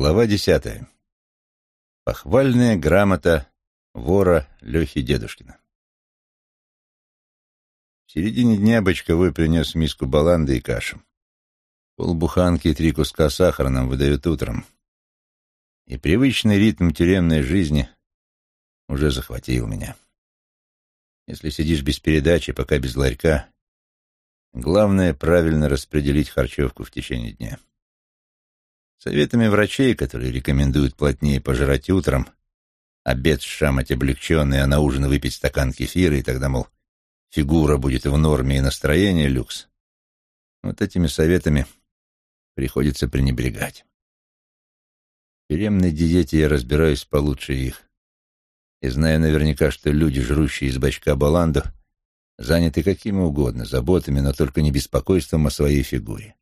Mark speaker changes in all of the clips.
Speaker 1: Глава десятая. Похвальная грамота вора Лехи Дедушкина. В середине дня Бочковой принес миску баланды и кашу. Полбуханки и три куска сахара нам выдают утром. И привычный ритм тюремной жизни уже захватил меня. Если сидишь без передачи, пока без ларька, главное — правильно распределить харчевку в течение дня. Советами врачей, которые рекомендуют плотнее пожрать утром, обед шамать облегченный, а на ужин выпить стакан кефира, и тогда, мол, фигура будет в норме и настроение люкс. Вот этими советами приходится пренебрегать. В тюремной диете я разбираюсь получше их. И знаю наверняка, что люди, жрущие из бачка баланду, заняты какими угодно заботами, но только не беспокойством о своей фигуре.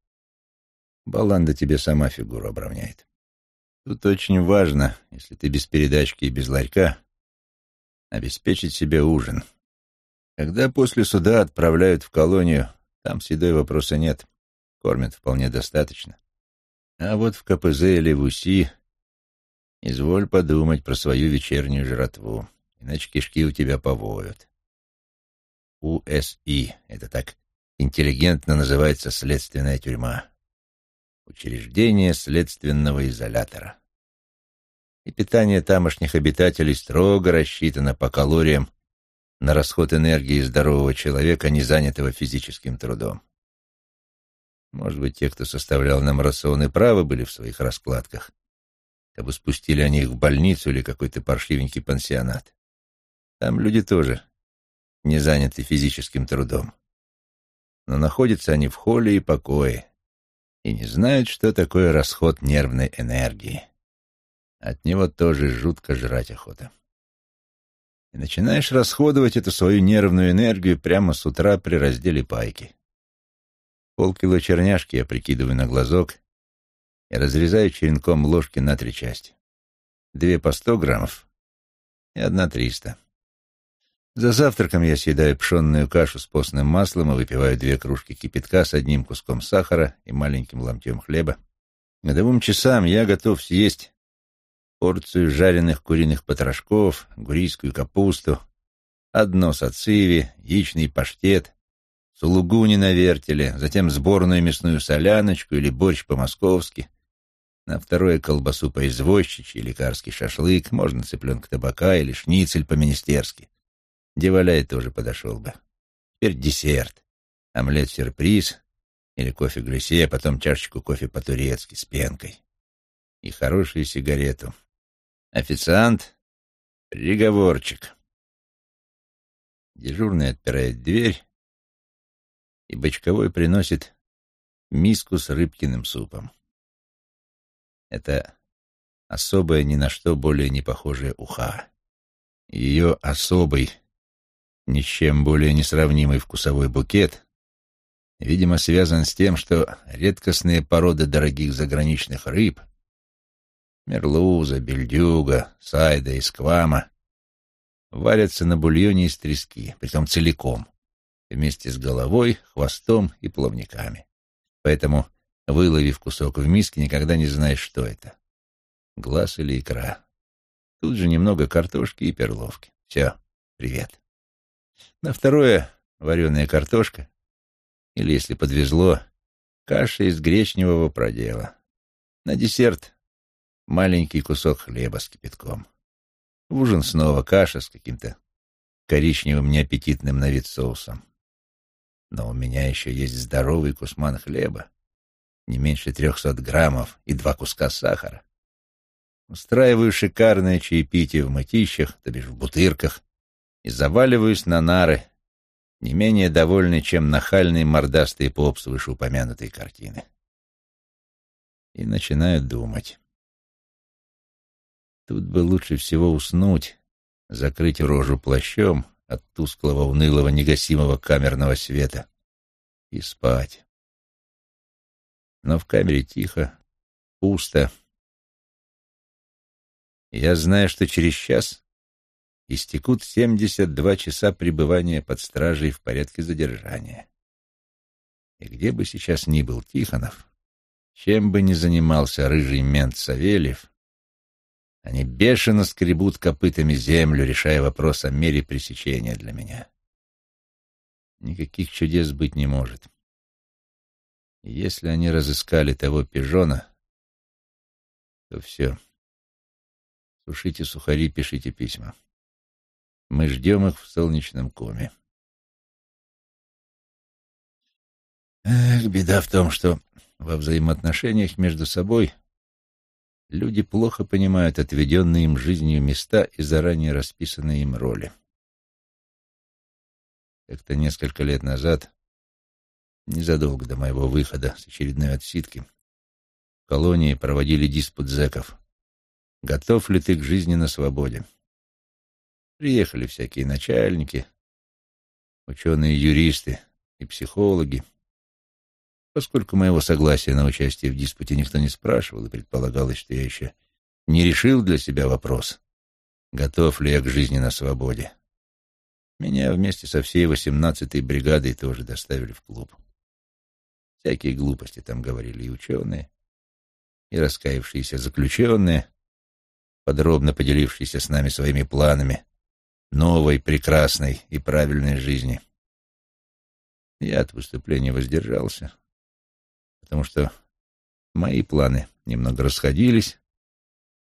Speaker 1: Баланда тебе сама фигуру обравняет. Тут очень важно, если ты без передачки и без ларька, обеспечить себе ужин. Когда после суда отправляют в колонию, там с едой вопроса нет, кормят вполне достаточно. А вот в КПЗ или в УСИ изволь подумать про свою вечернюю жратву, иначе кишки у тебя повоют. УСИ — это так интеллигентно называется следственная тюрьма учреждение следственного изолятора. И питание тамошних обитателей строго рассчитано по калориям на расход энергии здорового человека, не занятого физическим трудом. Может быть, те, кто составлял нам рационы, правы были в своих раскладках, как бы спустили они их в больницу или какой-то паршивенький пансионат. Там люди тоже не заняты физическим трудом. Но находятся они в холле и покое, и не знают, что такое расход нервной энергии. От него тоже жутко жрать охота. И начинаешь расходовать эту свою нервную энергию прямо с утра при разделе пайки. Полкило черняшки я прикидываю на глазок и разрезаю черенком ложки на три части. Две по сто граммов и одна триста. За завтраком я съедаю пшенную кашу с постным маслом и выпиваю две кружки кипятка с одним куском сахара и маленьким ломтем хлеба. К двум часам я готов съесть порцию жареных куриных потрошков, гурийскую капусту, одно сациви, яичный паштет, сулугуни на вертеле, затем сборную мясную соляночку или борщ по-московски, на второе колбасу по-извозчичьи, лекарский шашлык, можно цыпленка табака или шницель по-министерски. Деваляй тоже подошел бы. Теперь десерт. Омлет-сюрприз или кофе-глисе, а потом чашечку кофе по-турецки с пенкой. И хорошую сигарету. Официант — приговорчик. Дежурный отпирает дверь, и Бочковой приносит миску с рыбкиным супом. Это особая ни на что более не похожая уха. Ее особый ни с чем более несравнимый вкусовой букет, видимо, связан с тем, что редкостные породы дорогих заграничных рыб — мерлуза, бельдюга, сайда и сквама — варятся на бульоне из трески, притом целиком, вместе с головой, хвостом и плавниками. Поэтому, выловив кусок в миске, никогда не знаешь, что это — глаз или икра. Тут же немного картошки и перловки. Все, привет. На второе — вареная картошка, или, если подвезло, каша из гречневого продела. На десерт — маленький кусок хлеба с кипятком. В ужин снова каша с каким-то коричневым неаппетитным на вид соусом. Но у меня еще есть здоровый кусман хлеба, не меньше трехсот граммов и два куска сахара. Устраиваю шикарное чаепитие в мытищах, то бишь в бутырках, и заваливаюсь на нары, не менее довольный, чем нахальный мордастый поп с вышеупомянутой картины. И начинаю думать. Тут бы лучше всего уснуть, закрыть рожу плащом от тусклого, унылого, негасимого камерного света и спать. Но в камере тихо, пусто. Я знаю, что через час истекут 72 часа пребывания под стражей в порядке задержания. И где бы сейчас ни был Тихонов, Чем бы ни занимался рыжий мент Савельев, они бешено скребут копытами землю, решая вопрос о мере пресечения для меня. Никаких чудес быть не может. И если они разыскали того пижона, то все. Сушите сухари, пишите письма. Мы ждем их в солнечном коме. Эх, беда в том, что во взаимоотношениях между собой люди плохо понимают отведенные им жизнью места и заранее расписанные им роли. Как-то несколько лет назад, незадолго до моего выхода с очередной отсидки, в колонии проводили диспут зэков. Готов ли ты к жизни на свободе? Приехали всякие начальники, ученые-юристы и психологи. Поскольку моего согласия на участие в диспуте никто не спрашивал, и предполагалось, что я еще не решил для себя вопрос, готов ли я к жизни на свободе, меня вместе со всей восемнадцатой бригадой тоже доставили в клуб. Всякие глупости там говорили и ученые, и раскаявшиеся заключенные, подробно поделившиеся с нами своими планами новой, прекрасной и правильной жизни. Я от выступления воздержался, потому что мои планы немного расходились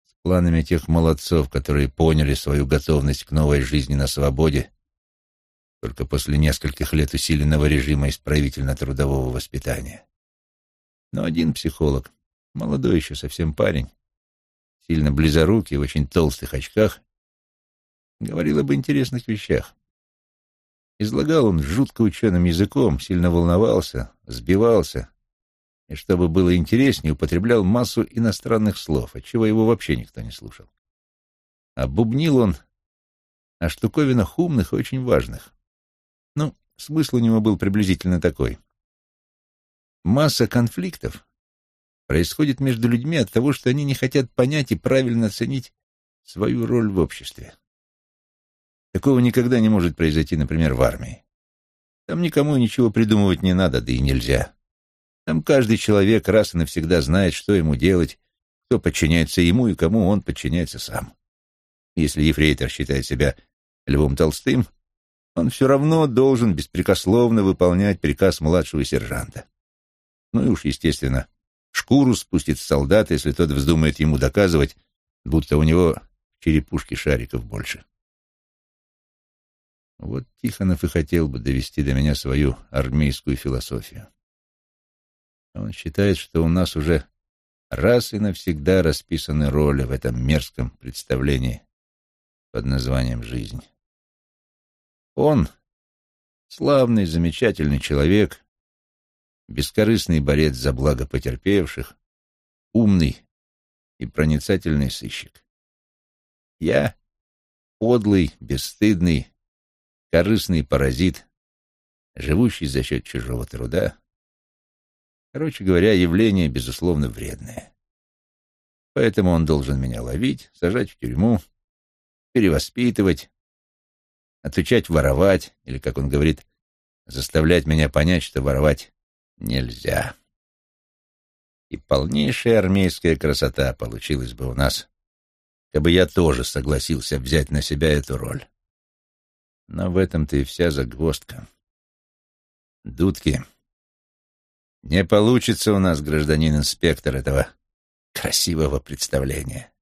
Speaker 1: с планами тех молодцов, которые поняли свою готовность к новой жизни на свободе только после нескольких лет усиленного режима исправительно-трудового воспитания. Но один психолог, молодой еще совсем парень, сильно близорукий, в очень толстых очках, говорил об интересных вещах. Излагал он жутко ученым языком, сильно волновался, сбивался, и, чтобы было интереснее, употреблял массу иностранных слов, отчего его вообще никто не слушал. А бубнил он о штуковинах умных и очень важных. Ну, смысл у него был приблизительно такой. Масса конфликтов происходит между людьми от того, что они не хотят понять и правильно оценить свою роль в обществе. Такого никогда не может произойти, например, в армии. Там никому ничего придумывать не надо, да и нельзя. Там каждый человек раз и навсегда знает, что ему делать, кто подчиняется ему и кому он подчиняется сам. Если ефрейтор считает себя Львом Толстым, он все равно должен беспрекословно выполнять приказ младшего сержанта. Ну и уж, естественно, шкуру спустит с солдата, если тот вздумает ему доказывать, будто у него черепушки шариков больше. Вот Тихонов и хотел бы довести до меня свою армейскую философию. Он считает, что у нас уже раз и навсегда расписаны роли в этом мерзком представлении под названием «жизнь». Он — славный, замечательный человек, бескорыстный борец за благо потерпевших, умный и проницательный сыщик. Я — подлый, бесстыдный, корыстный паразит, живущий за счет чужого труда, Короче говоря, явление, безусловно, вредное. Поэтому он должен меня ловить, сажать в тюрьму, перевоспитывать, отучать воровать, или, как он говорит, заставлять меня понять, что воровать нельзя. И полнейшая армейская красота получилась бы у нас, бы я тоже согласился взять на себя эту роль. Но в этом-то и вся загвоздка. Дудки не получится у нас, гражданин инспектор, этого красивого представления.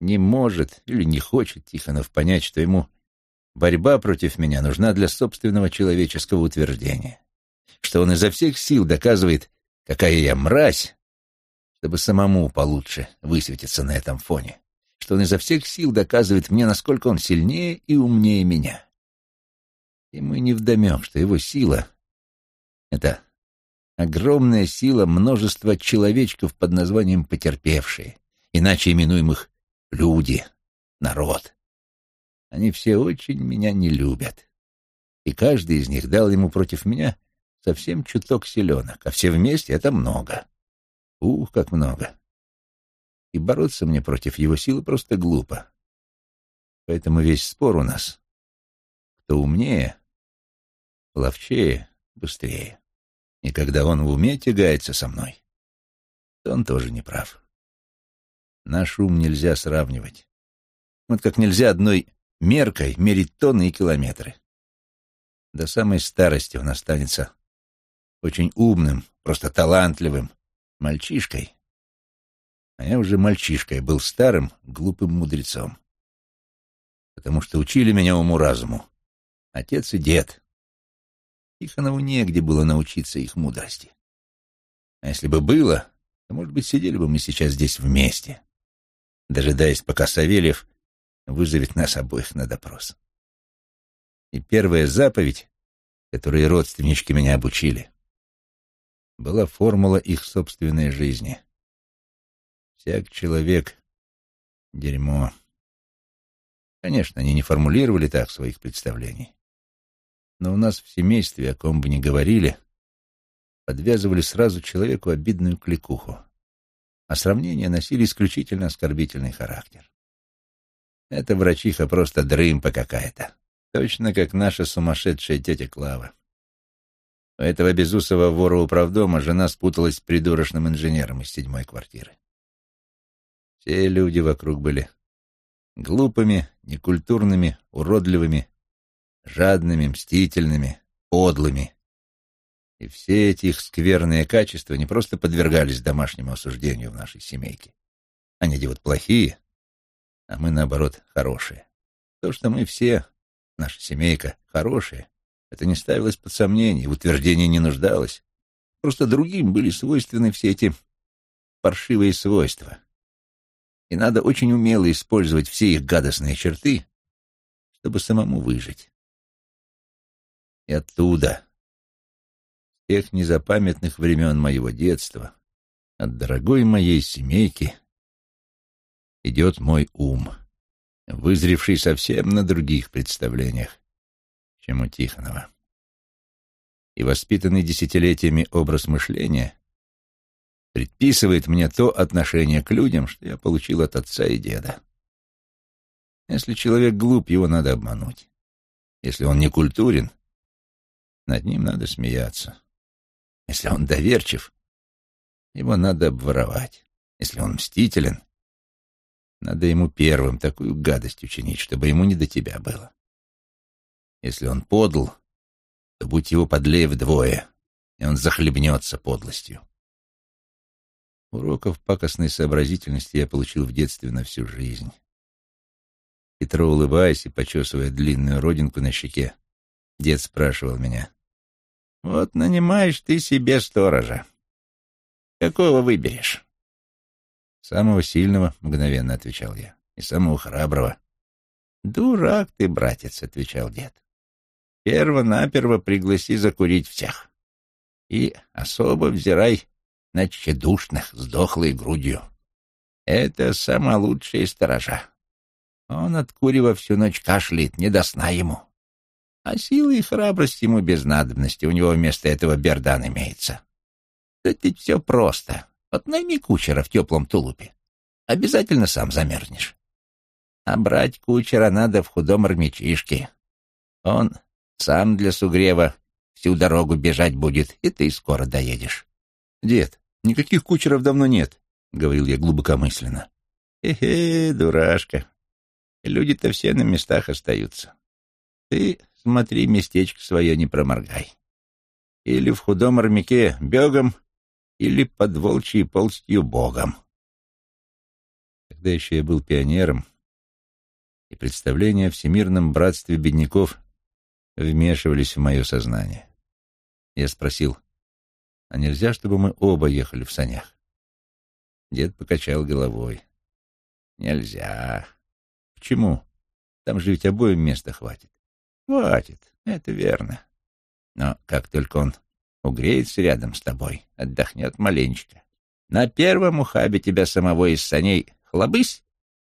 Speaker 1: Не может или не хочет Тихонов понять, что ему борьба против меня нужна для собственного человеческого утверждения, что он изо всех сил доказывает, какая я мразь, чтобы самому получше высветиться на этом фоне, что он изо всех сил доказывает мне, насколько он сильнее и умнее меня. И мы не вдомем, что его сила — это огромная сила множества человечков под названием «потерпевшие», иначе именуемых «люди», «народ». Они все очень меня не любят, и каждый из них дал ему против меня совсем чуток селенок, а все вместе — это много. Ух, как много. И бороться мне против его силы просто глупо. Поэтому весь спор у нас. Кто умнее, ловчее, быстрее. И когда он в уме тягается со мной, то он тоже не прав. Наш ум нельзя сравнивать. Вот как нельзя одной меркой мерить тонны и километры. До самой старости он останется очень умным, просто талантливым мальчишкой. А я уже мальчишкой был старым, глупым мудрецом. Потому что учили меня уму-разуму. Отец и дед. Тихонову негде было научиться их мудрости. А если бы было, то, может быть, сидели бы мы сейчас здесь вместе дожидаясь, пока Савельев вызовет нас обоих на допрос. И первая заповедь, которой родственнички меня обучили, была формула их собственной жизни. Всяк человек — дерьмо. Конечно, они не формулировали так своих представлений. Но у нас в семействе, о ком бы ни говорили, подвязывали сразу человеку обидную кликуху а сравнения носили исключительно оскорбительный характер. Эта врачиха просто дрымпа какая-то, точно как наша сумасшедшая тетя Клава. У этого безусого вора управдома жена спуталась с придурочным инженером из седьмой квартиры. Все люди вокруг были глупыми, некультурными, уродливыми, жадными, мстительными, подлыми, и все эти их скверные качества не просто подвергались домашнему осуждению в нашей семейке. Они вот плохие, а мы, наоборот, хорошие. То, что мы все, наша семейка, хорошие, это не ставилось под сомнение, в не нуждалось. Просто другим были свойственны все эти паршивые свойства. И надо очень умело использовать все их гадостные черты, чтобы самому выжить. И оттуда, тех незапамятных времен моего детства, от дорогой моей семейки, идет мой ум, вызревший совсем на других представлениях, чем у Тихонова. И воспитанный десятилетиями образ мышления предписывает мне то отношение к людям, что я получил от отца и деда. Если человек глуп, его надо обмануть. Если он не культурен, над ним надо смеяться. Если он доверчив, его надо обворовать. Если он мстителен, надо ему первым такую гадость учинить, чтобы ему не до тебя было. Если он подл, то будь его подлее вдвое, и он захлебнется подлостью. Уроков пакостной сообразительности я получил в детстве на всю жизнь. Хитро улыбаясь и почесывая длинную родинку на щеке, дед спрашивал меня, вот нанимаешь ты себе сторожа. Какого выберешь? Самого сильного, мгновенно отвечал я, и самого храброго. Дурак ты, братец, отвечал дед. Перво-наперво пригласи закурить всех. И особо взирай на тщедушных с дохлой грудью. Это самая лучшая сторожа. Он, откурив всю ночь, кашляет, не до сна ему. А силы и храбрость ему без надобности, у него вместо этого бердан имеется. Тут ведь все просто. Вот найми кучера в теплом тулупе. Обязательно сам замерзнешь. А брать кучера надо в худом армячишке. Он сам для сугрева всю дорогу бежать будет, и ты скоро доедешь. Дед, никаких кучеров давно нет, — говорил я глубокомысленно. Хе-хе, дурашка. Люди-то все на местах остаются. Ты смотри, местечко свое не проморгай. Или в худом армяке бегом, или под волчьей полстью богом. Когда еще я был пионером, и представления о всемирном братстве бедняков вмешивались в мое сознание. Я спросил, а нельзя, чтобы мы оба ехали в санях? Дед покачал головой. Нельзя. Почему? Там же ведь обоим места хватит. Хватит, это верно. Но как только он угреется рядом с тобой, отдохнет маленечко. На первом ухабе тебя самого из саней хлобысь,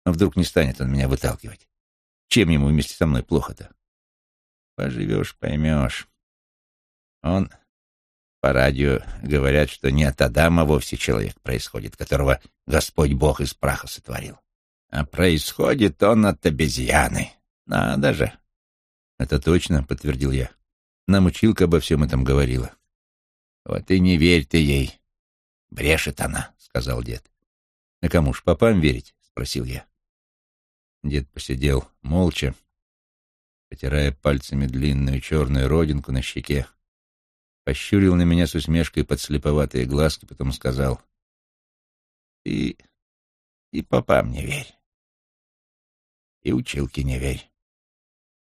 Speaker 1: но вдруг не станет он меня выталкивать. Чем ему вместе со мной плохо-то? Поживешь, поймешь. Он по радио говорят, что не от Адама вовсе человек происходит, которого Господь Бог из праха сотворил. А происходит он от обезьяны. Надо же. «Это точно», — подтвердил я. «Нам училка обо всем этом говорила». «Вот и не верь ты ей. Брешет она», — сказал дед. «На кому ж, попам верить?» — спросил я. Дед посидел молча, потирая пальцами длинную черную родинку на щеке, пощурил на меня с усмешкой подслеповатые глазки, потом сказал, «Ты и попам не верь, и училке не верь,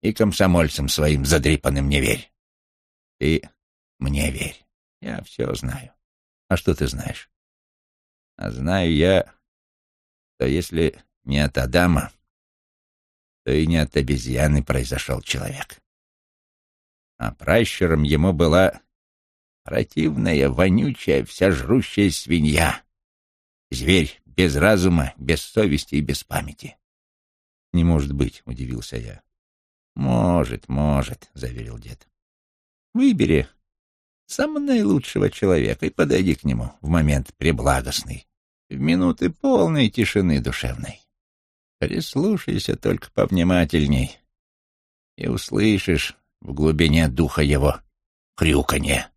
Speaker 1: и комсомольцам своим задрипанным не верь, ты мне верь, я все знаю. А что ты знаешь? А знаю я, что если не от Адама, то и не от обезьяны произошел человек. А пращуром ему была противная, вонючая, вся жрущая свинья. Зверь без разума, без совести и без памяти. «Не может быть», — удивился я. «Может, может», — заверил дед. «Выбери самого наилучшего человека и подойди к нему в момент преблагостный, в минуты полной тишины душевной. Прислушайся только повнимательней и услышишь в глубине духа его хрюканье,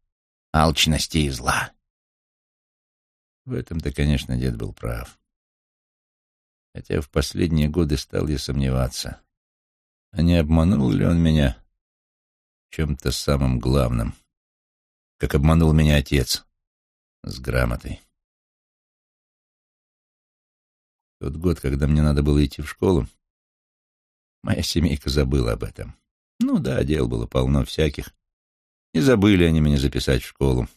Speaker 1: алчности и зла. В этом-то, конечно, дед был прав. Хотя в последние годы стал я сомневаться, а не обманул ли он меня чем-то самым главным — как обманул меня отец с грамотой. Тот год, когда мне надо было идти в школу, моя семейка забыла об этом. Ну да, дел было полно всяких. И забыли они меня записать в школу,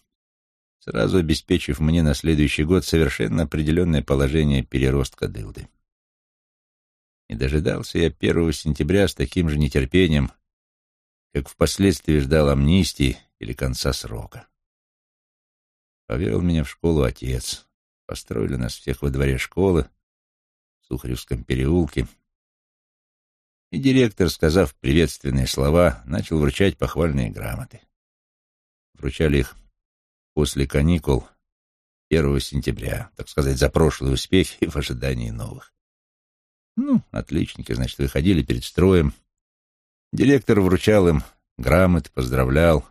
Speaker 1: сразу обеспечив мне на следующий год совершенно определенное положение переростка дылды. И дожидался я первого сентября с таким же нетерпением, как впоследствии ждал амнистии или конца срока. Повел меня в школу отец. Построили нас всех во дворе школы, в Сухаревском переулке. И директор, сказав приветственные слова, начал вручать похвальные грамоты. Вручали их после каникул 1 сентября, так сказать, за прошлые успехи и в ожидании новых. Ну, отличники, значит, выходили перед строем. Директор вручал им грамоты, поздравлял,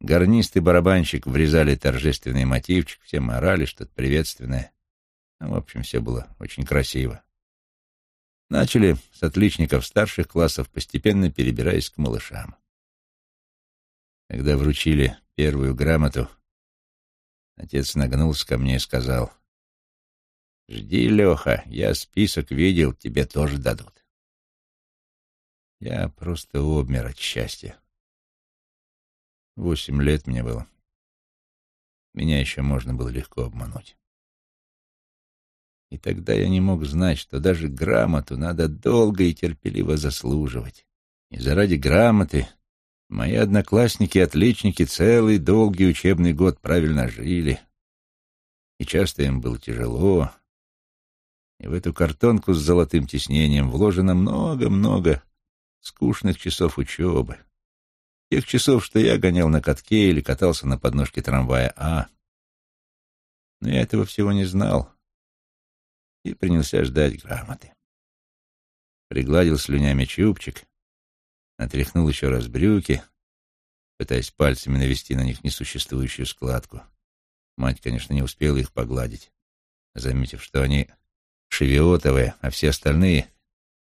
Speaker 1: Гарнист и барабанщик врезали торжественный мотивчик, все орали что-то приветственное. Ну, в общем, все было очень красиво. Начали с отличников старших классов, постепенно перебираясь к малышам. Когда вручили первую грамоту, отец нагнулся ко мне и сказал, «Жди, Леха, я список видел, тебе тоже дадут». Я просто обмер от счастья. Восемь лет мне было. Меня еще можно было легко обмануть. И тогда я не мог знать, что даже грамоту надо долго и терпеливо заслуживать. И заради грамоты мои одноклассники-отличники целый долгий учебный год правильно жили. И часто им было тяжело. И в эту картонку с золотым тиснением вложено много-много скучных часов учебы Тех часов, что я гонял на катке или катался на подножке трамвая А. Но я этого всего не знал и принялся ждать грамоты. Пригладил слюнями чубчик, отряхнул еще раз брюки, пытаясь пальцами навести на них несуществующую складку. Мать, конечно, не успела их погладить, заметив, что они шевиотовые, а все остальные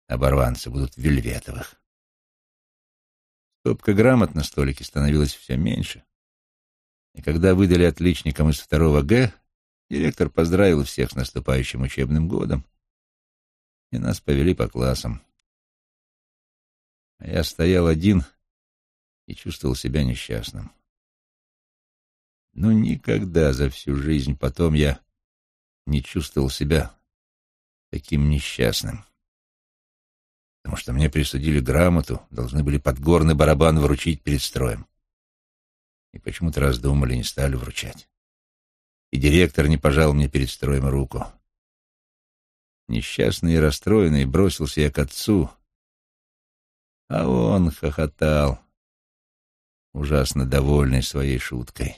Speaker 1: оборванцы будут вельветовых. Стопка грамот на столике становилась все меньше. И когда выдали отличникам из второго Г, директор поздравил всех с наступающим учебным годом, и нас повели по классам. А я стоял один и чувствовал себя несчастным. Но никогда за всю жизнь потом я не чувствовал себя таким несчастным потому что мне присудили грамоту, должны были подгорный барабан вручить перед строем. И почему-то раздумали, не стали вручать. И директор не пожал мне перед строем руку. Несчастный и расстроенный бросился я к отцу, а он хохотал, ужасно довольный своей шуткой.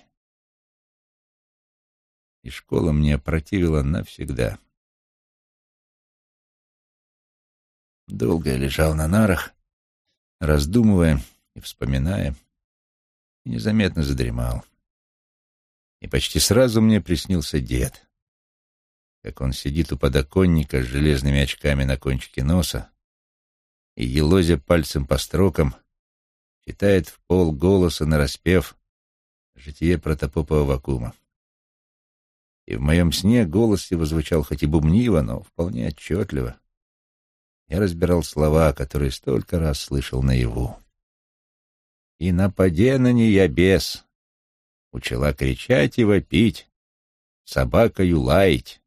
Speaker 1: И школа мне опротивила навсегда. Долго я лежал на нарах, раздумывая и вспоминая, и незаметно задремал. И почти сразу мне приснился дед. как он сидит у подоконника с железными очками на кончике носа и, елозя пальцем по строкам, читает в пол голоса нараспев житие протопопова вакуума. И в моем сне голос его звучал хоть и бумниво, но вполне отчетливо. Я разбирал слова, которые столько раз слышал наяву. «И нападе на нея бес!» Учила кричать и вопить, собакою лаять,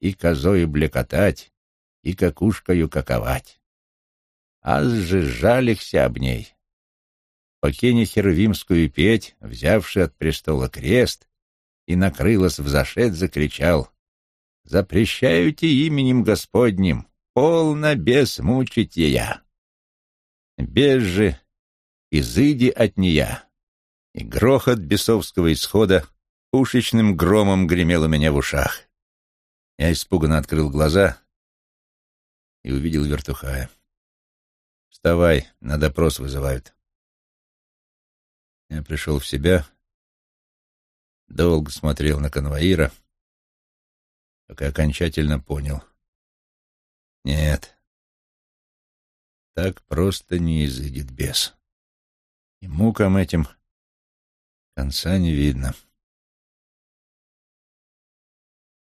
Speaker 1: и козою блекотать, и какушкою каковать. Аз же об ней. Покине Херувимскую петь, взявши от престола крест, и накрылась взошед, закричал, «Запрещаете именем Господним, полно бес мучить я. Без же, изыди от нея». И грохот бесовского исхода пушечным громом гремел у меня в ушах. Я испуганно открыл глаза и увидел вертухая. «Вставай, на допрос вызывают». Я пришел в себя, долго смотрел на конвоира, пока окончательно понял. Нет, так просто не изыдет бес. И мукам этим конца не видно.